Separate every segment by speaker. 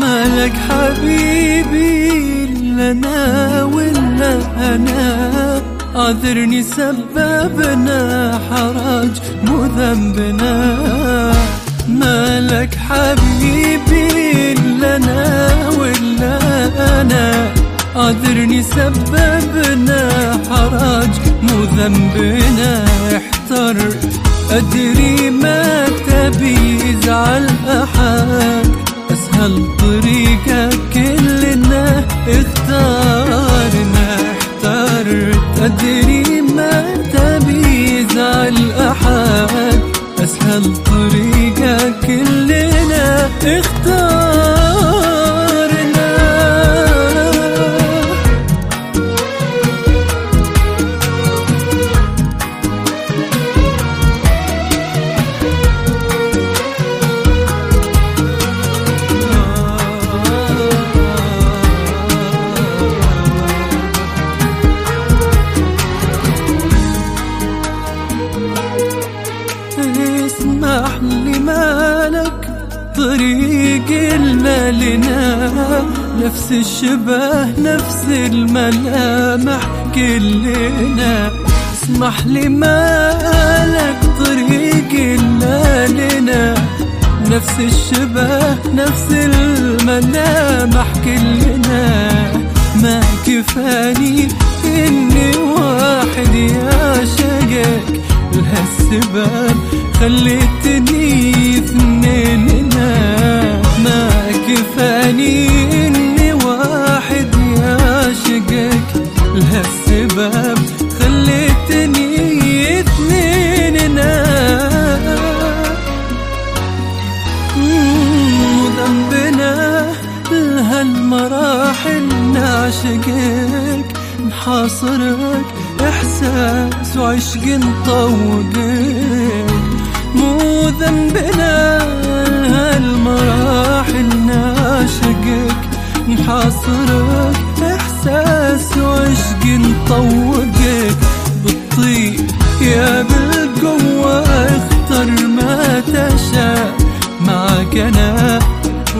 Speaker 1: مالك حبيبي لنا ولا أنا؟ عذرني سببنا حرج مو ذنبنا. مالك حبيبي لنا ولا أنا؟ عذرني سببنا حرج مو ذنبنا. احترت أدري ما تبي يزعل أحد. أسهل طريقة كلنا اختارنا. احترت أدري ما تبي يزعل أحد. أسهل طريقة كلنا اختارنا اسمح لي مالك طريق إلا لنا نفس الشبه نفس الملامح كلنا. اسمح لي مالك طريق إلا لنا نفس الشبه نفس الملامح كلنا. ما كفاني إني واحد لهالسبب خليتني اثنيننا. ذنبنا لهالمراحل نعشقك نحاصرك إحساس وعشق نطوقك مو ذنبنا نطوقك بالطيب يا بالقوة اختر ما تشاء. معك أنا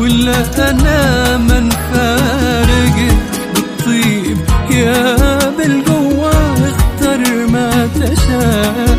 Speaker 1: ولا أنا من فارقك بالطيب يا بالقوة اختر ما تشاء.